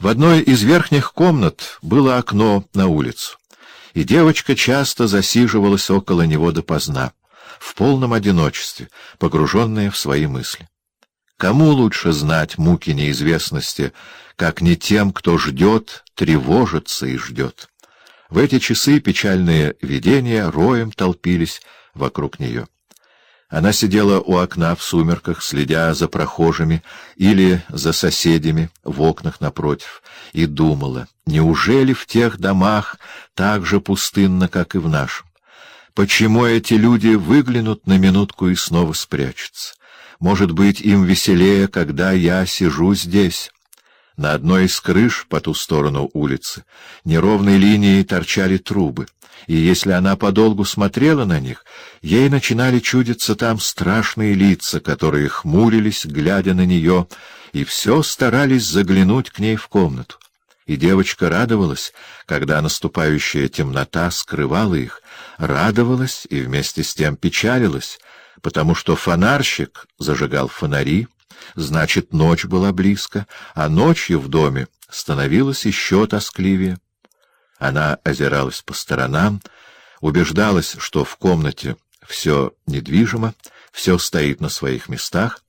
В одной из верхних комнат было окно на улицу, и девочка часто засиживалась около него допоздна, в полном одиночестве, погруженная в свои мысли. Кому лучше знать муки неизвестности, как не тем, кто ждет, тревожится и ждет? В эти часы печальные видения роем толпились вокруг нее. Она сидела у окна в сумерках, следя за прохожими или за соседями в окнах напротив, и думала, неужели в тех домах так же пустынно, как и в нашем? Почему эти люди выглянут на минутку и снова спрячутся? Может быть, им веселее, когда я сижу здесь? На одной из крыш по ту сторону улицы неровной линией торчали трубы и если она подолгу смотрела на них, ей начинали чудиться там страшные лица, которые хмурились, глядя на нее, и все старались заглянуть к ней в комнату. И девочка радовалась, когда наступающая темнота скрывала их, радовалась и вместе с тем печалилась, потому что фонарщик зажигал фонари, значит, ночь была близко, а ночью в доме становилось еще тоскливее. Она озиралась по сторонам, убеждалась, что в комнате все недвижимо, все стоит на своих местах,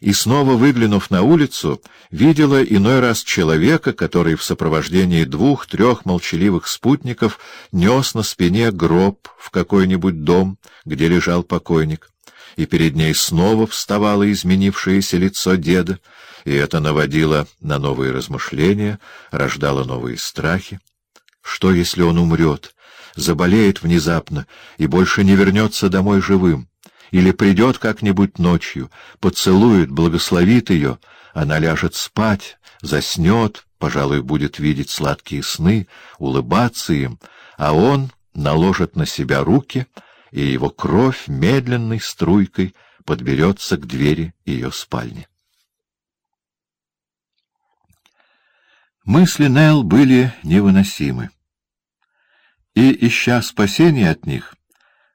и, снова выглянув на улицу, видела иной раз человека, который в сопровождении двух-трех молчаливых спутников нес на спине гроб в какой-нибудь дом, где лежал покойник, и перед ней снова вставало изменившееся лицо деда, и это наводило на новые размышления, рождало новые страхи. Что, если он умрет, заболеет внезапно и больше не вернется домой живым? Или придет как-нибудь ночью, поцелует, благословит ее, она ляжет спать, заснет, пожалуй, будет видеть сладкие сны, улыбаться им, а он наложит на себя руки, и его кровь медленной струйкой подберется к двери ее спальни. Мысли Нелл были невыносимы. И, ища спасения от них,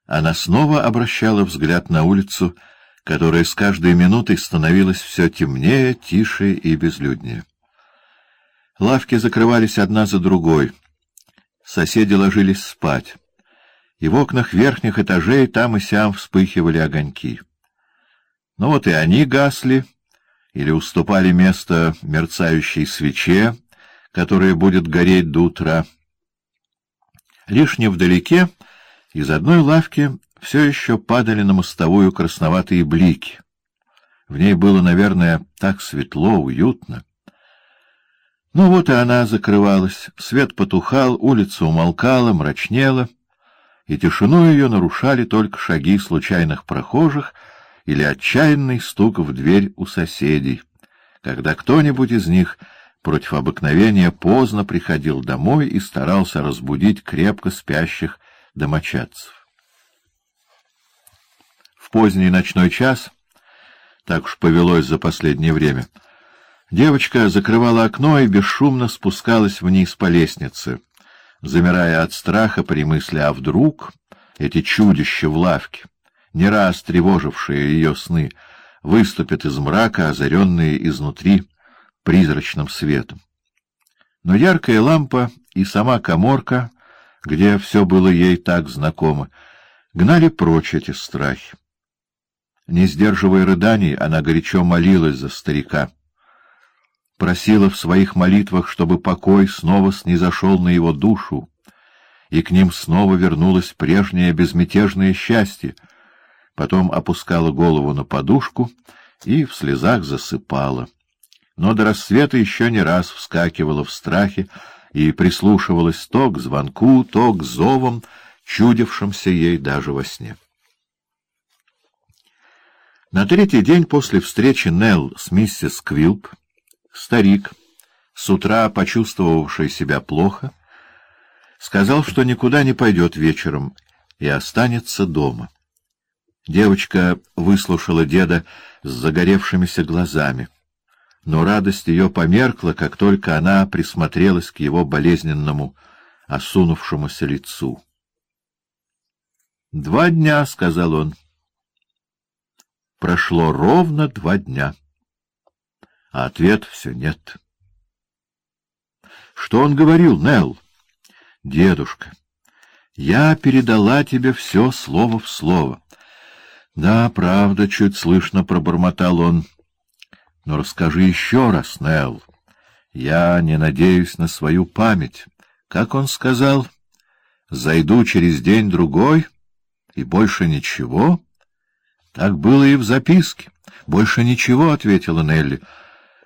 она снова обращала взгляд на улицу, которая с каждой минутой становилась все темнее, тише и безлюднее. Лавки закрывались одна за другой, соседи ложились спать, и в окнах верхних этажей там и сям вспыхивали огоньки. Но вот и они гасли или уступали место мерцающей свече, которая будет гореть до утра. Лишь невдалеке из одной лавки все еще падали на мостовую красноватые блики. В ней было, наверное, так светло, уютно. Ну вот и она закрывалась, свет потухал, улица умолкала, мрачнела, и тишину ее нарушали только шаги случайных прохожих или отчаянный стук в дверь у соседей, когда кто-нибудь из них против обыкновения поздно приходил домой и старался разбудить крепко спящих домочадцев. В поздний ночной час, так уж повелось за последнее время, девочка закрывала окно и бесшумно спускалась вниз по лестнице, замирая от страха при мысли «а вдруг?» эти чудища в лавке, не раз тревожившие ее сны, выступят из мрака, озаренные изнутри, призрачным светом. Но яркая лампа и сама коморка, где все было ей так знакомо, гнали прочь эти страхи. Не сдерживая рыданий, она горячо молилась за старика. Просила в своих молитвах, чтобы покой снова снизошел на его душу, и к ним снова вернулось прежнее безмятежное счастье. Потом опускала голову на подушку и в слезах засыпала но до рассвета еще не раз вскакивала в страхе и прислушивалась то к звонку, то к зовам, чудившимся ей даже во сне. На третий день после встречи Нелл с миссис Квилп старик, с утра почувствовавший себя плохо, сказал, что никуда не пойдет вечером и останется дома. Девочка выслушала деда с загоревшимися глазами но радость ее померкла, как только она присмотрелась к его болезненному, осунувшемуся лицу. «Два дня», — сказал он. «Прошло ровно два дня, а ответ все нет». Что он говорил, Нелл? Дедушка, я передала тебе все слово в слово. Да, правда, чуть слышно пробормотал он. Но расскажи еще раз, Нелл. Я не надеюсь на свою память. Как он сказал? Зайду через день-другой, и больше ничего? Так было и в записке. Больше ничего, — ответила Нелли.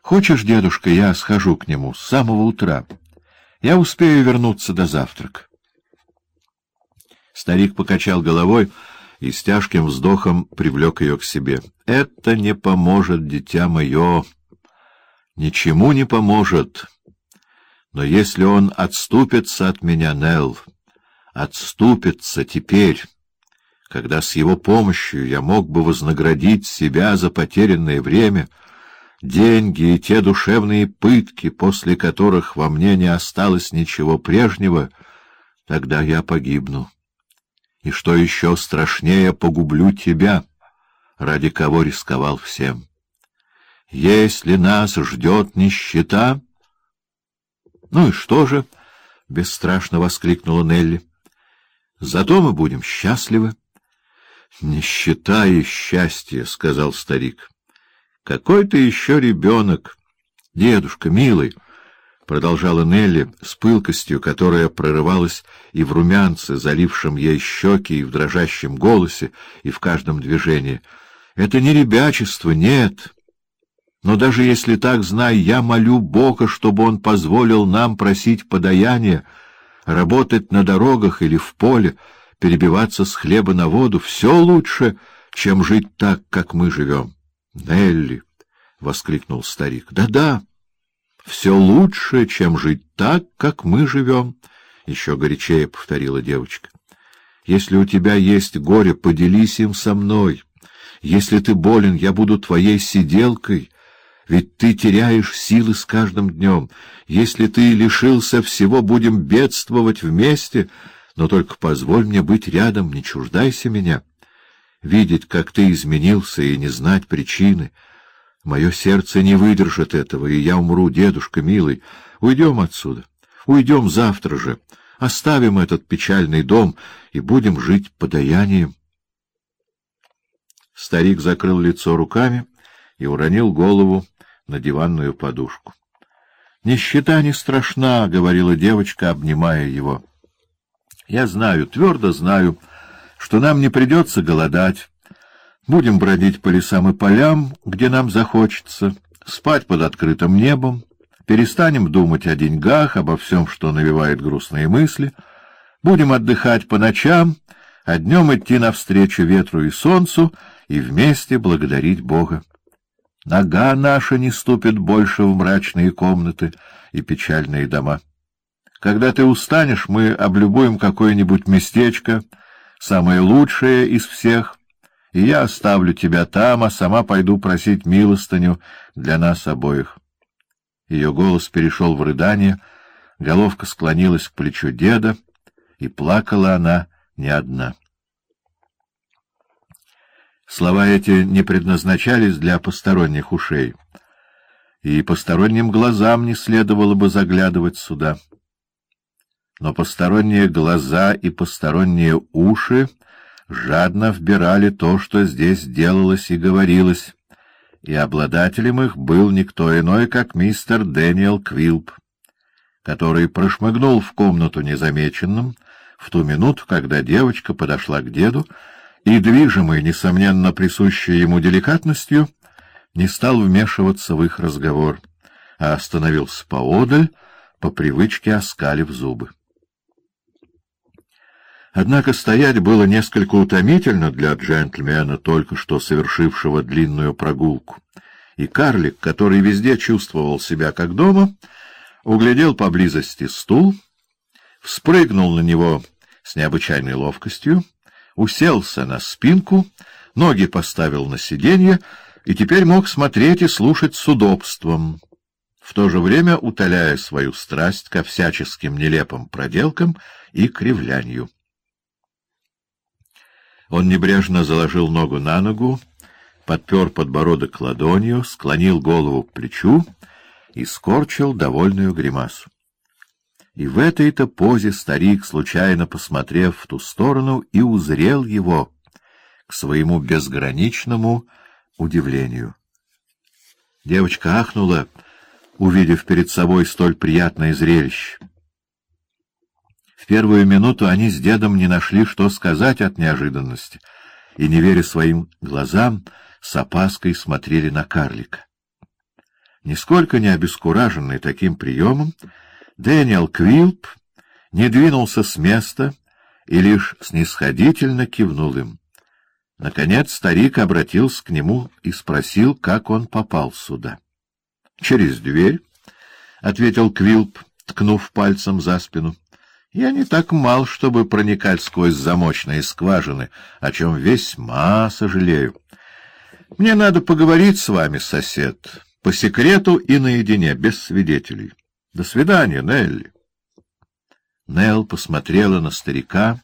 Хочешь, дедушка, я схожу к нему с самого утра? Я успею вернуться до завтрака. Старик покачал головой и с тяжким вздохом привлек ее к себе. — Это не поможет, дитя мое. Ничему не поможет. Но если он отступится от меня, Нелл, отступится теперь, когда с его помощью я мог бы вознаградить себя за потерянное время — деньги и те душевные пытки, после которых во мне не осталось ничего прежнего, тогда я погибну. И что еще страшнее, погублю тебя, ради кого рисковал всем. Если нас ждет нищета... — Ну и что же? — бесстрашно воскликнула Нелли. — Зато мы будем счастливы. — Нищета и счастье, — сказал старик. — какой ты еще ребенок! Дедушка, милый! — продолжала Нелли с пылкостью, которая прорывалась и в румянце, залившем ей щеки, и в дрожащем голосе, и в каждом движении. — Это не ребячество, нет. Но даже если так, знай, я молю Бога, чтобы Он позволил нам просить подаяния, работать на дорогах или в поле, перебиваться с хлеба на воду — все лучше, чем жить так, как мы живем. — Нелли! — воскликнул старик. «Да — Да-да, все лучше, чем жить так, как мы живем, — еще горячее повторила девочка. — Если у тебя есть горе, поделись им со мной. Если ты болен, я буду твоей сиделкой, ведь ты теряешь силы с каждым днем. Если ты лишился всего, будем бедствовать вместе, но только позволь мне быть рядом, не чуждайся меня» видеть, как ты изменился, и не знать причины. Мое сердце не выдержит этого, и я умру, дедушка милый. Уйдем отсюда, уйдем завтра же, оставим этот печальный дом и будем жить подаянием. Старик закрыл лицо руками и уронил голову на диванную подушку. — Нищета не страшна, — говорила девочка, обнимая его. — Я знаю, твердо знаю, — что нам не придется голодать. Будем бродить по лесам и полям, где нам захочется, спать под открытым небом, перестанем думать о деньгах, обо всем, что навевает грустные мысли, будем отдыхать по ночам, а днем идти навстречу ветру и солнцу и вместе благодарить Бога. Нога наша не ступит больше в мрачные комнаты и печальные дома. Когда ты устанешь, мы облюбуем какое-нибудь местечко — самое лучшее из всех, и я оставлю тебя там, а сама пойду просить милостыню для нас обоих. Ее голос перешел в рыдание, головка склонилась к плечу деда, и плакала она не одна. Слова эти не предназначались для посторонних ушей, и посторонним глазам не следовало бы заглядывать сюда но посторонние глаза и посторонние уши жадно вбирали то, что здесь делалось и говорилось, и обладателем их был никто иной, как мистер Дэниел Квилп, который прошмыгнул в комнату незамеченным в ту минуту, когда девочка подошла к деду, и, движимый, несомненно, присущей ему деликатностью, не стал вмешиваться в их разговор, а остановился поодаль, по привычке оскалив зубы. Однако стоять было несколько утомительно для джентльмена, только что совершившего длинную прогулку, и карлик, который везде чувствовал себя как дома, углядел поблизости стул, вспрыгнул на него с необычайной ловкостью, уселся на спинку, ноги поставил на сиденье и теперь мог смотреть и слушать с удобством, в то же время утоляя свою страсть ко всяческим нелепым проделкам и кривлянию. Он небрежно заложил ногу на ногу, подпер подбородок ладонью, склонил голову к плечу и скорчил довольную гримасу. И в этой-то позе старик, случайно посмотрев в ту сторону, и узрел его к своему безграничному удивлению. Девочка ахнула, увидев перед собой столь приятное зрелище. Первую минуту они с дедом не нашли, что сказать от неожиданности, и, не веря своим глазам, с опаской смотрели на карлика. Нисколько не обескураженный таким приемом, Дэниел Квилп не двинулся с места и лишь снисходительно кивнул им. Наконец старик обратился к нему и спросил, как он попал сюда. — Через дверь, — ответил Квилп, ткнув пальцем за спину. — Я не так мал, чтобы проникать сквозь замочные скважины, о чем весьма сожалею. Мне надо поговорить с вами, сосед, по секрету и наедине, без свидетелей. До свидания, Нелли. Нелл посмотрела на старика,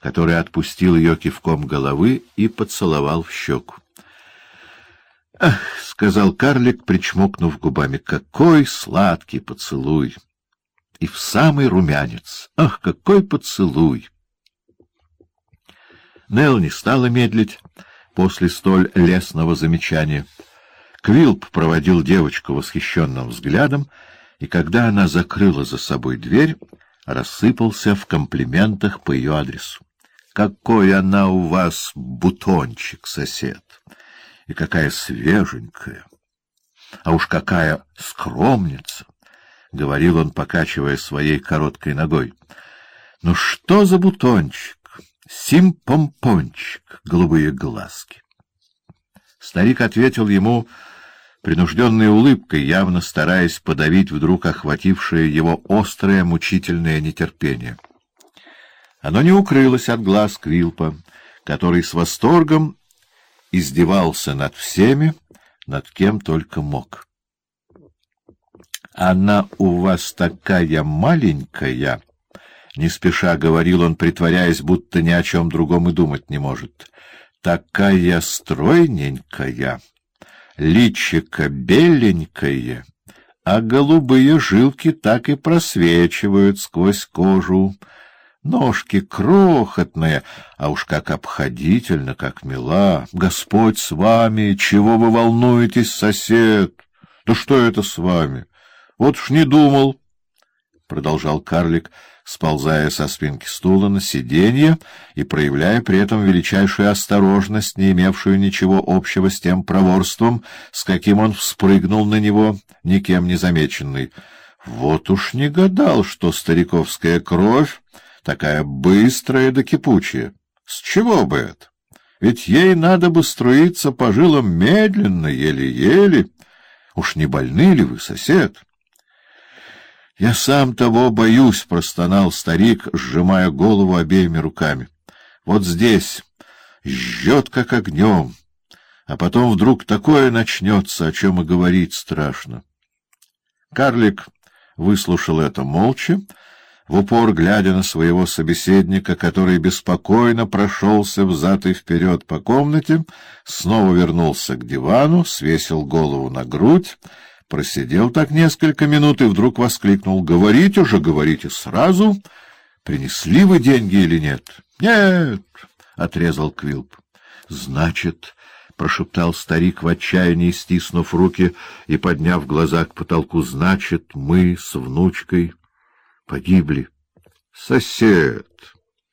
который отпустил ее кивком головы и поцеловал в щеку. — Ах, — сказал карлик, причмокнув губами, — какой сладкий поцелуй! И в самый румянец! Ах, какой поцелуй! Нелл не стала медлить после столь лестного замечания. Квилп проводил девочку восхищенным взглядом, и когда она закрыла за собой дверь, рассыпался в комплиментах по ее адресу. «Какой она у вас бутончик, сосед! И какая свеженькая! А уж какая скромница!» — говорил он, покачивая своей короткой ногой. «Ну что за бутончик? Симпомпончик, голубые глазки!» Старик ответил ему принужденной улыбкой, явно стараясь подавить вдруг охватившее его острое мучительное нетерпение. Оно не укрылось от глаз Квилпа, который с восторгом издевался над всеми, над кем только мог. «Она у вас такая маленькая!» — не спеша говорил он, притворяясь, будто ни о чем другом и думать не может. «Такая стройненькая!» личико беленькое, а голубые жилки так и просвечивают сквозь кожу. Ножки крохотные, а уж как обходительно, как мила. Господь с вами, чего вы волнуетесь, сосед? Да что это с вами? Вот уж не думал, — продолжал карлик, — сползая со спинки стула на сиденье и проявляя при этом величайшую осторожность, не имевшую ничего общего с тем проворством, с каким он вспрыгнул на него, никем не замеченный. Вот уж не гадал, что стариковская кровь такая быстрая да кипучая. С чего бы это? Ведь ей надо бы струиться по жилам медленно, еле-еле. Уж не больны ли вы, сосед? — Я сам того боюсь, — простонал старик, сжимая голову обеими руками. — Вот здесь жжет, как огнем, а потом вдруг такое начнется, о чем и говорить страшно. Карлик выслушал это молча, в упор глядя на своего собеседника, который беспокойно прошелся взад и вперед по комнате, снова вернулся к дивану, свесил голову на грудь, Просидел так несколько минут и вдруг воскликнул. — Говорите уже, говорите сразу. Принесли вы деньги или нет? — Нет, — отрезал Квилп. — Значит, — прошептал старик в отчаянии, стиснув руки и подняв глаза к потолку, — значит, мы с внучкой погибли. — Сосед,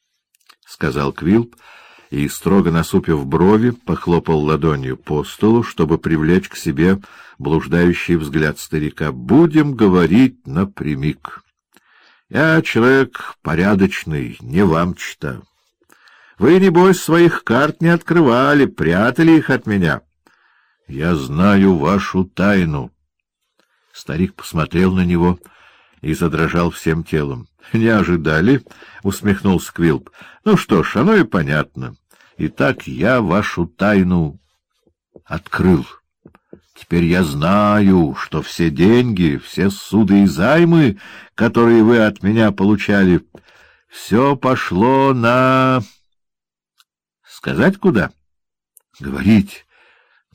— сказал Квилп, — и, строго насупив брови, похлопал ладонью по столу, чтобы привлечь к себе блуждающий взгляд старика. «Будем говорить напрямик. Я человек порядочный, не вам читаю. Вы, небось, своих карт не открывали, прятали их от меня. Я знаю вашу тайну». Старик посмотрел на него и задрожал всем телом. — Не ожидали? — усмехнулся Квилп. — Ну что ж, оно и понятно. Итак, я вашу тайну открыл. Теперь я знаю, что все деньги, все суды и займы, которые вы от меня получали, все пошло на... Сказать куда? Говорить.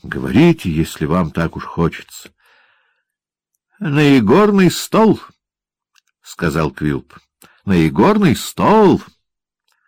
Говорите, если вам так уж хочется. На игорный стол. сказал Квилп. — На игорный стол! —